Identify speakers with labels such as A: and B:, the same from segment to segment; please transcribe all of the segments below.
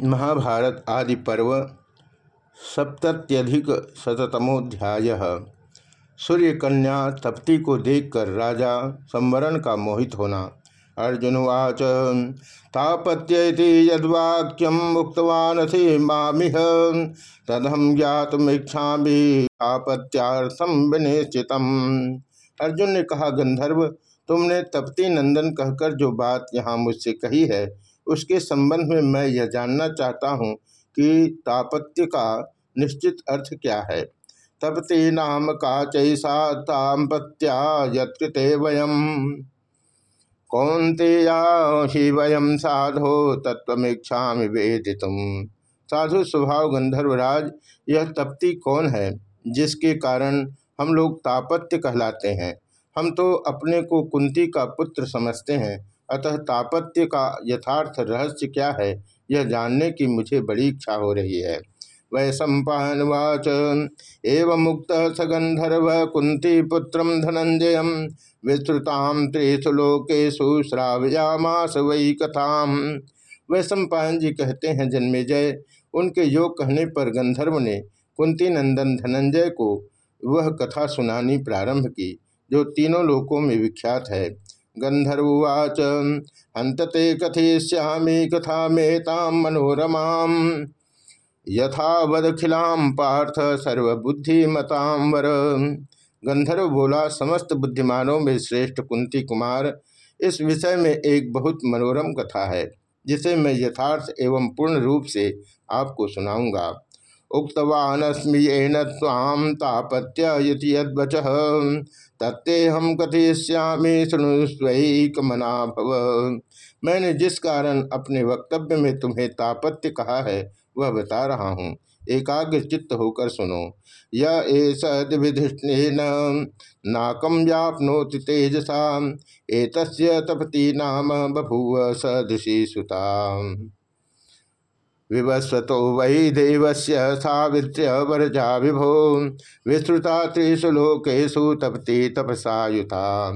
A: महाभारत आदि पर्व सप्तत्यधिक शतमोध्याय सूर्य कन्या तप्ति को देखकर राजा संवरण का मोहित होना। अर्जुनवाच तापत्यति यद्वाक्यम मुक्तवान थे मामिह तदहम ज्ञातमीक्षा तापत्यार्थम विनिश्चित अर्जुन ने कहा, गंधर्व, तुमने तप्ति नंदन कहकर जो बात यहाँ मुझसे कही है उसके संबंध में मैं यह जानना चाहता हूँ कि तापत्य का निश्चित अर्थ क्या है। तपति नाम का चैसा तापत्या यत्कृते वयम। कौनते ही वयम साधो तत्वीक्षा वेदित साधु स्वभाव गंधर्वराज यह तप्ति कौन है जिसके कारण हम लोग तापत्य कहलाते हैं? हम तो अपने को कुंती का पुत्र समझते हैं। अतः तापत्य का यथार्थ रहस्य क्या है, यह जानने की मुझे बड़ी इच्छा हो रही है। वै सम्पावाच एवं मुक्त सगंधर्व कुंती पुत्र धनंजय। विस्तृताम त्रिषु लोकेशु श्रावयामास वही कथाम। वै सम्पायन जी कहते हैं जन्मे जय उनके योग कहने पर गंधर्व ने कुंती नंदन धनंजय को वह कथा सुनानी प्रारंभ की, जो तीनों लोकों में विख्यात है। गंधर्वाच हंतते कथयिष्यामी कथा मेताम मनोरमा यथावदखिलाम पार्थ सर्वबुद्धिमताम वर। गंधर्व बोला, समस्त बुद्धिमानों में श्रेष्ठ कुंती कुमार इस विषय में एक बहुत मनोरम कथा है, जिसे मैं यथार्थ एवं पूर्ण रूप से आपको सुनाऊँगा। उक्तवानस्मी ताम तापत्य यदवच। तत्ते हम कथयिष्यामी सुनुस्वैकमना भव। मैंने जिस कारण अपने वक्तव्य में तुम्हें तापत्य कहा है, वह बता रहा हूँ। एकाग्र चित्त होकर सुनो। यह विधिष्ण नाकम व्यापनोति तेजसा। एक तपति नाम बभूव सदृशी सुता विवस्वतो वै देवस्य सावित्र्य वरजा विभो। विस्तृता त्रिषु लोकेशु तपति तपसायुता।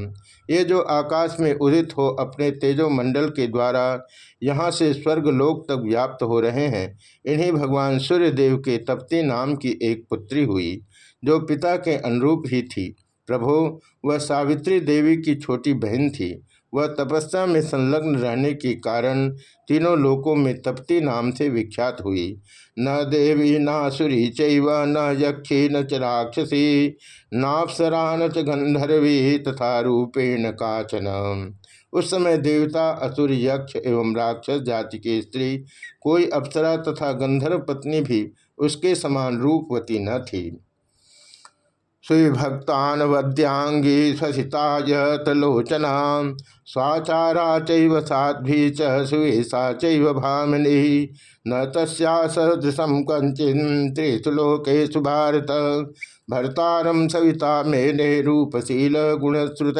A: ये जो आकाश में उदित हो अपने तेजो मंडल के द्वारा यहाँ से स्वर्ग लोक तक व्याप्त हो रहे हैं, इन्हीं भगवान सूर्य देव के तप्ती नाम की एक पुत्री हुई, जो पिता के अनुरूप ही थी। प्रभो, वह सावित्री देवी की छोटी बहन थी वह तपस्या में संलग्न रहने के कारण तीनों लोकों में तप्ती नाम से विख्यात हुई। न देवी, न सुरी चैव, न यक्षी, न च राक्षसी नापसरा न च गंधर्वी तथा रूपेण काचन। उस समय देवता, असुर, यक्ष एवं राक्षस जाति की स्त्री, कोई अप्सरा तथा गंधर्व पत्नी भी उसके समान रूपवती न थी। सुविभक्तान वद्यांगी स्वसितायतलोचना स्वाचारा चैव साध्वी च सुवेशा चैव भामिनी न तस्या सदृशम कंचिन त्रिषु लोकेशु भारत। भरतारम सविता मेने रूपशील गुणश्रुत।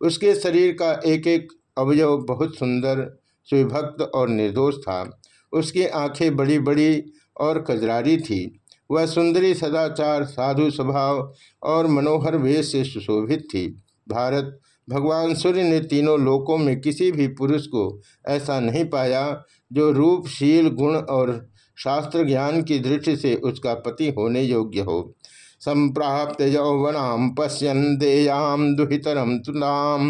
A: उसके शरीर का एक एक अवयव बहुत सुंदर सुविभक्त और निर्दोष था। उसकी आँखें बड़ी बड़ी और कजरारी थी। वह सुंदरी सदाचार, साधु स्वभाव और मनोहर वेश से सुशोभित थी। भारत, भगवान सूर्य ने तीनों लोकों में किसी भी पुरुष को ऐसा नहीं पाया जो रूपशील गुण और शास्त्र ज्ञान की दृष्टि से उसका पति होने योग्य हो। संप्राप्त यौवनाम पश्यन देयाम दुहितरम तुलाम।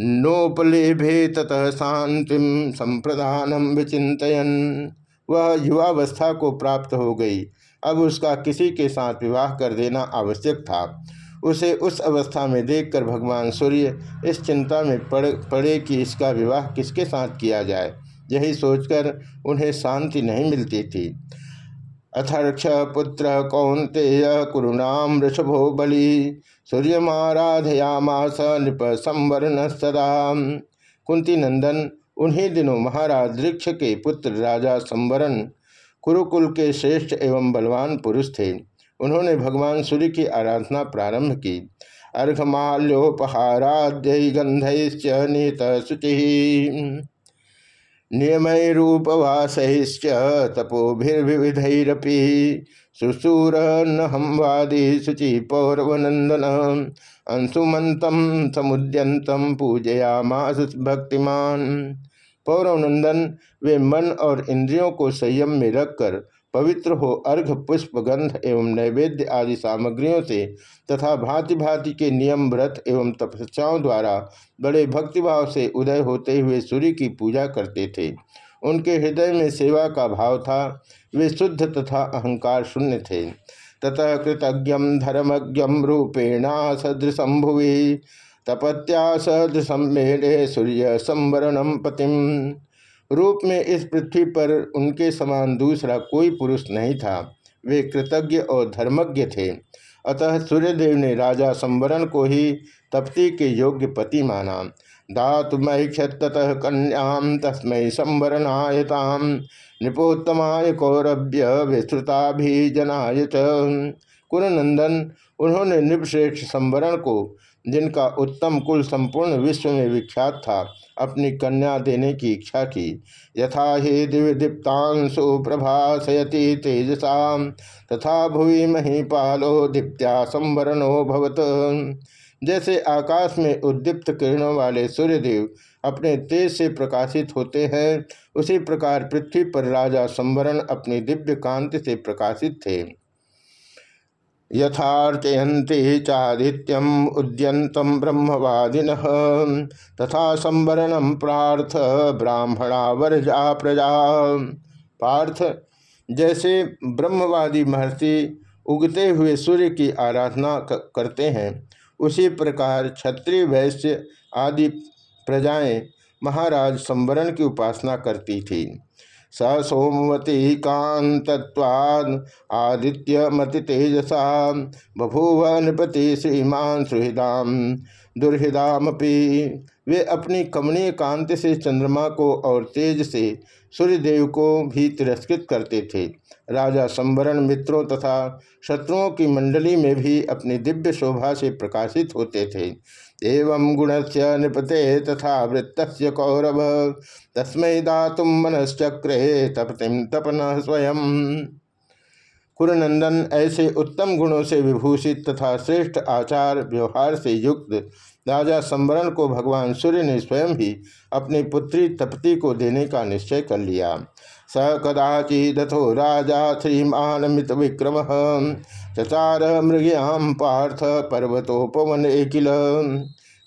A: नोपलेभे ततः शांति संप्रदानम विचिंतन वह युवावस्था को प्राप्त हो गई। अब उसका किसी के साथ विवाह कर देना आवश्यक था। उसे उस अवस्था में देखकर भगवान सूर्य इस चिंता में पड़, पड़े कि इसका विवाह किसके साथ किया जाए। यही सोचकर उन्हें शांति नहीं मिलती थी। अथर्क्ष पुत्र कौंतेय कुरुणाम ऋषभो बलि। सूर्यमाराधयामास नृप संवरण सदा कुंती नंदन उन्हीं दिनों महाराज दृक्ष के पुत्र राजा संवरण कुरुकुल के श्रेष्ठ एवं बलवान पुरुष थे। उन्होंने भगवान सूर्य की आराधना प्रारंभ की। अर्घमाल्योपहाराद्य गंधश्च नीत शुचि नियमैरूपवासैश्च तपोभिर्विविधैरपि शुशूर नहंवादी शुचि पौरवनंदन अंशुमत समुद्यंतम पूजयामास भक्तिमान। पौरनंदन वे मन और इंद्रियों को संयम में रखकर पवित्र हो अर्घ, पुष्प, गंध एवं नैवेद्य आदि सामग्रियों से तथा भांति भांति के नियम, व्रत एवं तपस्याओं द्वारा बड़े भक्तिभाव से उदय होते हुए सूर्य की पूजा करते थे। उनके हृदय में सेवा का भाव था। वे शुद्ध तथा अहंकार शून्य थे। ततः कृतज्ञ, धर्मज्ञ रूपेणा सदृशं भुवि। तपत्या मेढ़े सूर्य संवरणम पतिम रूप में इस पृथ्वी पर उनके समान दूसरा कोई पुरुष नहीं था। वे कृतज्ञ और धर्मज्ञ थे। अतः सूर्यदेव ने राजा संवरण को ही तप्ति के योग्य पति माना। धातुमैक्षत कन्याम तस्मै संवरणायताम निपोत्तमाय कौरभ्य विस्तृताभिजनाय कुरनंदन, उन्होंने निपश्रेष्ठ संवरण को जिनका उत्तम कुल संपूर्ण विश्व में विख्यात था, अपनी कन्या देने की इच्छा की। यथा ही दिव्य दीप्तांशु प्रभासयति तेजसा तथा भुवि महीपालो दीप्त्या संवरणो भवत। जैसे आकाश में उद्दीप्त किरणों वाले सूर्यदेव अपने तेज से प्रकाशित होते हैं, उसी प्रकार पृथ्वी पर राजा संवरण अपनी दिव्य कांति से प्रकाशित थे। यथार्चयन्ति चादित्यम उद्यंतम ब्रह्मवादिन। तथा संवरण प्रार्थ ब्राह्मणा वर्जा प्रजा। पार्थ, जैसे ब्रह्मवादी महर्षि उगते हुए सूर्य की आराधना करते हैं, उसी प्रकार क्षत्रिय वैश्य आदि प्रजाएँ महाराज संवरण की उपासना करती थी। स सोमवती कांतत्वाद आदित्य मति तेजसा बभूव नृपति श्रीमान सुहृदाम दुर्हृदामपि। वे अपनी कमनीय कांति से चंद्रमा को और तेज से सूर्यदेव को भी तिरस्कृत करते थे। राजा संवरण मित्रों तथा शत्रुओं की मंडली में भी अपनी दिव्य शोभा से प्रकाशित होते थे। एवं गुण से नृपते तथा वृत्त कौरव। तस्मै दातुम मनश्चक्रे तपतिम तपन स्वयं। कुरनंदन ऐसे उत्तम गुणों से विभूषित तथा श्रेष्ठ आचार व्यवहार से युक्त राजा संवरण को भगवान सूर्य ने स्वयं ही अपनी पुत्री तपति को देने का निश्चय कर लिया। स कदाचिदथो राजा श्रीमान मित विक्रम। चचार मृगयाम पार्थ पर्वतोपवन किल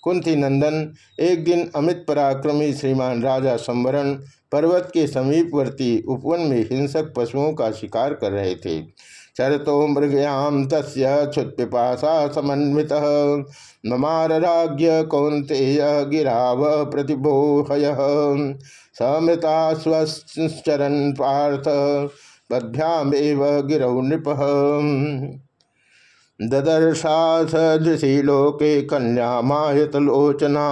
A: कुंती नंदन, एक दिन अमित पराक्रमी श्रीमान राजा संवरण पर्वत के समीपवर्ती उपवन में हिंसक पशुओं का शिकार कर रहे थे। चरतो मृगयाम तस्ुत्पिपाशा समन्वित। ममार राज्य कौंतेय गिराव प्रतिबोहय। समृता स्वचरन पार्थ पद्भ्याम गिरौ नृप। ददर्शाथ दृषि लोके कन्या मायतलोचना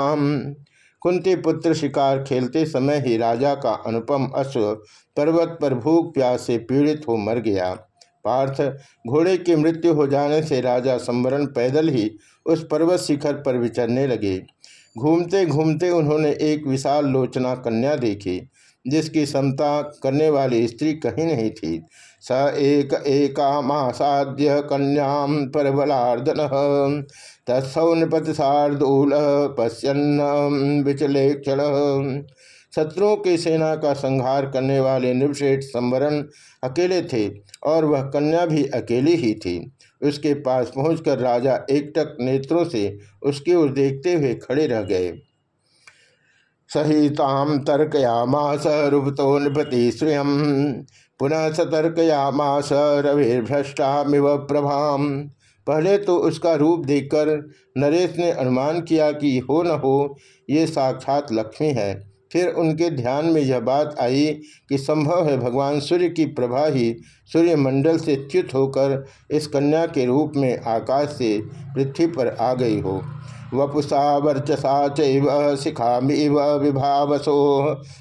A: कुंती पुत्र शिकार खेलते समय ही राजा का अनुपम अश्व पर्वत पर भूख प्यास से पीड़ित हो मर गया। पार्थ, घोड़े की मृत्यु हो जाने से राजा संवरण पैदल ही उस पर्वत शिखर पर विचरने लगे। घूमते घूमते उन्होंने एक विशाल लोचना कन्या देखी, जिसकी समता करने वाली स्त्री कहीं नहीं थी। स एक एकामासाद्य कन्याम परबलार्दन तत्सौ नृपति शार्दूल पश्यन्न विचले क्षण शत्रुओं की सेना का संहार करने वाले निवशेठ संवरण अकेले थे। और वह कन्या भी अकेली ही थी। उसके पास पहुंचकर राजा एकटक नेत्रों से उसकी ओर देखते हुए खड़े रह गए। सहिताम तर्कयामास रूपतो नृपति स्वयं पुनः सतर्कयामास, रविर्भ्रष्टामिव प्रभाम। पहले तो उसका रूप देखकर नरेश ने अनुमान किया कि हो न हो, ये साक्षात लक्ष्मी है। फिर उनके ध्यान में यह बात आई कि संभव है भगवान सूर्य की प्रभा ही सूर्यमंडल से च्युत होकर इस कन्या के रूप में आकाश से पृथ्वी पर आ गई हो। वपुषा वर्चसा चैव चिखामीव विभावसो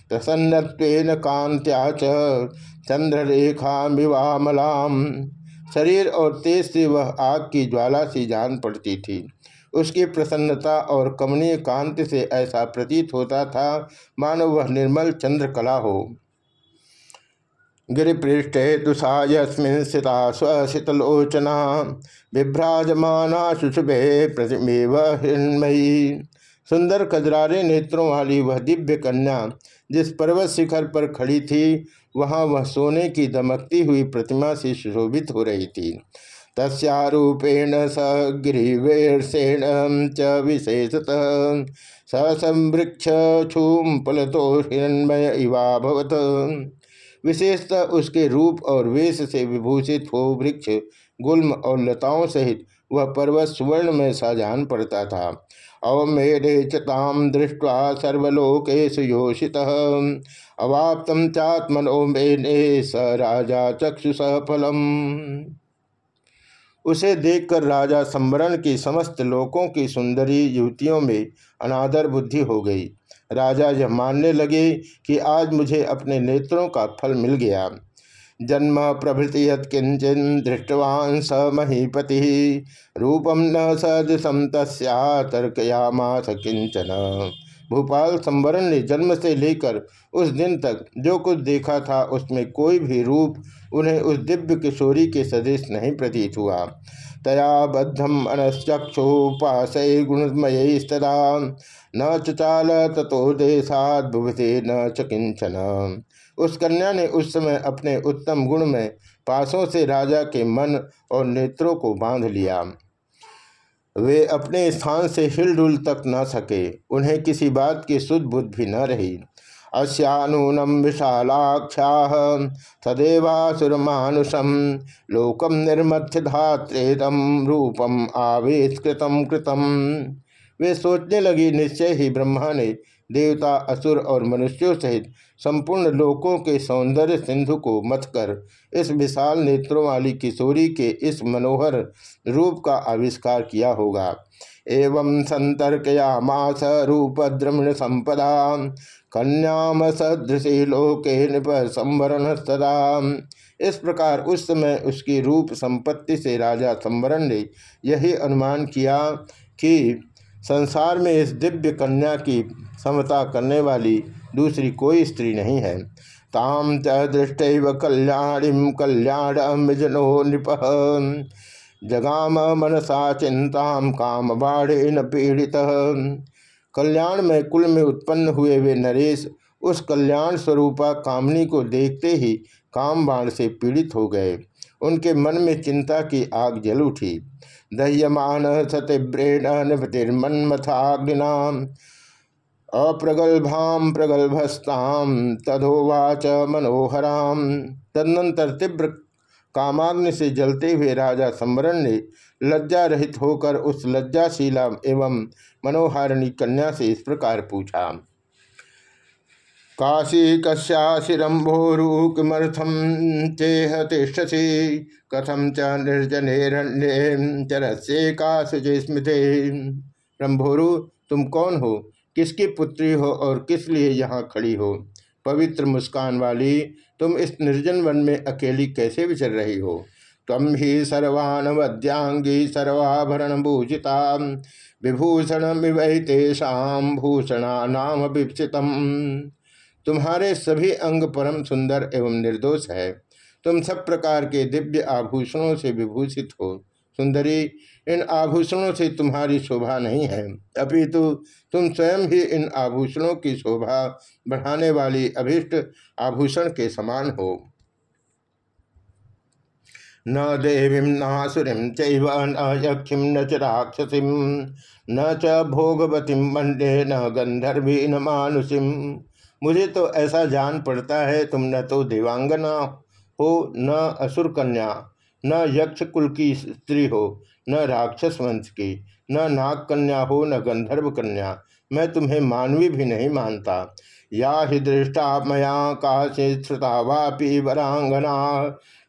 A: प्रसन्न कांत्या चंद्ररेखामिवामलाम शरीर और तेज से वह आग की ज्वाला सी जान पड़ती थी। उसकी प्रसन्नता और कमनीय कांति से ऐसा प्रतीत होता था, मानो वह निर्मल चंद्रकला हो। गिरिपृष्ठे दुषायस्मिन स्थिता स्वशीतलोचना विभ्राजमाना शुशुभे प्रतिमेव हिन्मयी। सुंदर कजरारे नेत्रों वाली वह दिव्य कन्या, जिस पर्वत शिखर पर खड़ी थी, वहाँ वह सोने की दमकती हुई प्रतिमा से सुशोभित हो रही थी। तस्रूपेण स गिरीवेशेण च विशेषतः। स संवृक्ष छूम पलतो हिरण्मय इवाभवत विशेषतः उसके रूप और वेश से विभूषित हो वृक्ष, गुल्म और लताओं सहित वह पर्वत सुवर्ण में साजान पड़ता था। अवमेरे चाम दृष्ट्वा सर्वलोकेशु योषित। अवाप्तम चात्मनो मेने स राजा चक्षुष फलम। उसे देखकर राजा संवरण की समस्त लोकों की सुंदरी युवतियों में अनादर बुद्धि हो गई। राजा यह मानने लगे कि आज मुझे अपने नेत्रों का फल मिल गया। जन्म प्रभृति यत्किंचन दृष्टवान स महीपति। रूपम न सदृशम तर्कयामास किंचन भूपाल संवरण ने जन्म से लेकर उस दिन तक जो कुछ देखा था उसमें कोई भी रूप उन्हें उस दिव्य किशोरी के सदृश नहीं प्रतीत हुआ। तया बद्धम अनश्चक्षुपाश गुणमय स्तदा न चाल तथो देशाद न च किंचन उस कन्या ने उस समय अपने उत्तम गुण में पासों से राजा के मन और नेत्रों को बाँध लिया। वे अपने स्थान से हिलडुल तक न सके। उन्हें किसी बात की सुध बुद्ध भी न रही। अस्यानूनम विशालाख्या सदैवासुरमानुषम लोकम निर्मथ्य धात्रेदम रूपम आवेशकृतम कृतम। वे सोचने लगी, निश्चय ही ब्रह्मा ने देवता, असुर और मनुष्यों सहित संपूर्ण लोकों के सौंदर्य सिंधु को मथकर इस विशाल नेत्रों वाली किशोरी के इस मनोहर रूप का आविष्कार किया होगा। एवं संतर्कयामास रूप द्रमण संपदा, कन्याम सदृशी लोके नृप संवरण सदा। इस प्रकार उस समय उसकी रूप संपत्ति से राजा संवरण ने यही अनुमान किया कि संसार में इस दिव्य कन्या की समता करने वाली दूसरी कोई स्त्री नहीं है। ताम च कल्याणी कल्याण मिजनो नृप। जगाम मनसा चिंता काम बाढ़े पीड़ित। कल्याण में कुल में उत्पन्न हुए वे नरेश उस कल्याण स्वरूपा कामनी को देखते ही काम बाण से पीड़ित हो गए। उनके मन में चिंता की आग जल उठी। दह्यमान सतिव्रेण निपतिर्मन्मथाग्निना अप्रगल्भाम प्रगल्भस्ताम तदोवाच मनोहराम। तदनंतर तीव्र कामाग्नि से जलते हुए राजा संवरण ने लज्जा रहित होकर उस लज्जाशीला एवं मनोहारिणी कन्या से इस प्रकार पूछा काशी कस्याशिरंभोरु किमर्थम चेह तिष्ठसी कथम च निर्जनेरण्ये चरस्ये काशजे स्मृते रंभोरु तुम कौन हो? किसकी पुत्री हो और किस लिए यहाँ खड़ी हो? पवित्र मुस्कान वाली, तुम इस निर्जन वन में अकेली कैसे विचर रही हो? तम ही सर्वान वद्यांगी सर्वाभरण भूषिता विभूषण विवहितेषाम भूषणा नाम विपसितम तुम्हारे सभी अंग परम सुंदर एवं निर्दोष है। तुम सब प्रकार के दिव्य आभूषणों से विभूषित हो। सुंदरी, इन आभूषणों से तुम्हारी शोभा नहीं है। अपितु, तुम स्वयं ही इन आभूषणों की शोभा बढ़ाने वाली अभिष्ट आभूषण के समान हो। न देवी नासुरी चैव न यक्षिम न च राक्षसी, न च भोगवती मंडे न गंधर्वी न मानुषिम मुझे तो ऐसा जान पड़ता है, तुम न तो देवांगना हो, न असुर कन्या न यक्ष कुल की स्त्री हो, न राक्षस वंश की, न नाग कन्या हो, न गंधर्व कन्या मैं तुम्हें मानवी भी नहीं मानता। या ही दृष्टा मया काशे श्रुता वापी वरांगना,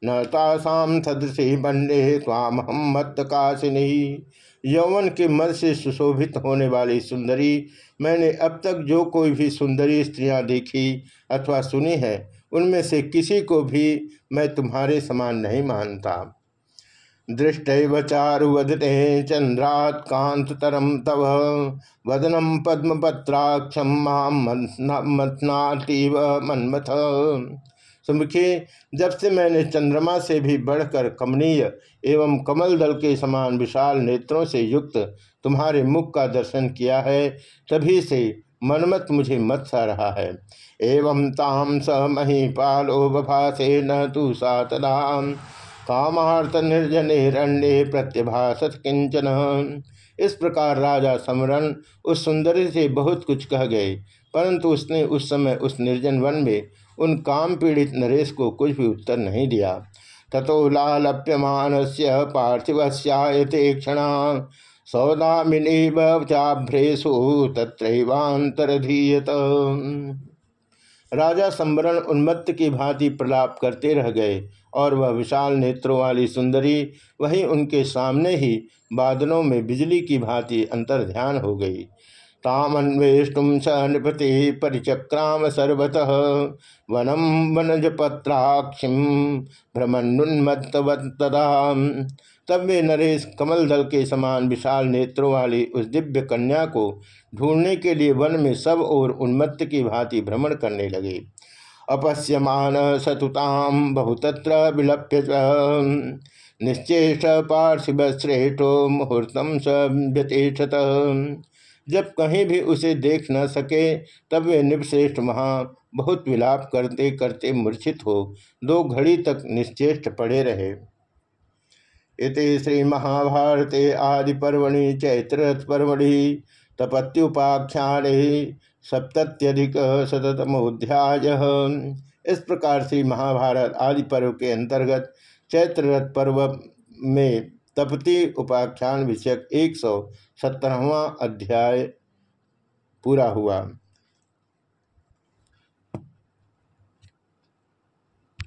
A: न तासाम सदृशी बंडे स्वाम हम मत काशिनी यौवन के मत से सुशोभित होने वाली सुंदरी। मैंने अब तक जो कोई भी सुंदरी स्त्रियाँ देखी अथवा सुनी है, उनमें से किसी को भी मैं तुम्हारे समान नहीं मानता। दृष्ट चारुवदने चंद्रात कांतरम तव। वदनम पद्मपत्राक्षम मथनातीव मन्मथ। सुमुखी, जब से मैंने चंद्रमा से भी बढ़कर कमनीय एवं कमल दल के समान विशाल नेत्रों से युक्त तुम्हारे मुख का दर्शन किया है, तभी से मनमत मुझे मत सा रहा है। एवं ताम स महीपालो बभासे न तू सा तदा कामार्थ निर्जने रण्ये प्रत्यभाषत किंचन। इस प्रकार राजा समरण उस सुंदरी से बहुत कुछ कह गए, परंतु उसने उस समय उस निर्जन वन में उन काम पीड़ित नरेश को कुछ भी उत्तर नहीं दिया। तथो लालप्यमान से पार्थिवस्यायते क्षण सौदामिनीभ्रेशु तत्रैवांतरधीयत राजा संवरण उन्मत्त की भांति प्रलाप करते रह गए और वह विशाल नेत्रों वाली सुंदरी वहीं उनके सामने ही बादलों में बिजली की भांति अंतर ध्यान हो गई। तामन्वेष्टुम स नृपति परिचक्राम सर्वतः। वनम वनज पत्राक्षिम तब वे नरेश कमल दल के समान विशाल नेत्रों वाली उस दिव्य कन्या को ढूँढने के लिए वन में सब और उन्मत्त की भांति भ्रमण करने लगे। अपश्यमान सतुताम बहुतत्र विलप्य निश्चेष पार्थिव श्रेष्ठो मुहूर्तम स व्यतिष्ठत। जब कहीं भी उसे देख न सके, तब वे निपश्रेष्ठ वहाँ बहुत विलाप करते करते मूर्छित हो, दो घड़ी तक निश्चेष्ट पड़े रहे। इति श्री महाभारते आदि पर्वणि चैत्रथ पर्वणि तपत्युपाख्यान सप्तत्यधिक शतमोध्याय इस प्रकार से महाभारत आदि पर्व के अंतर्गत चैत्ररथ पर्व में तपति उपाख्यान विषयक एक सौ सत्रहवा अध्याय पूरा हुआ।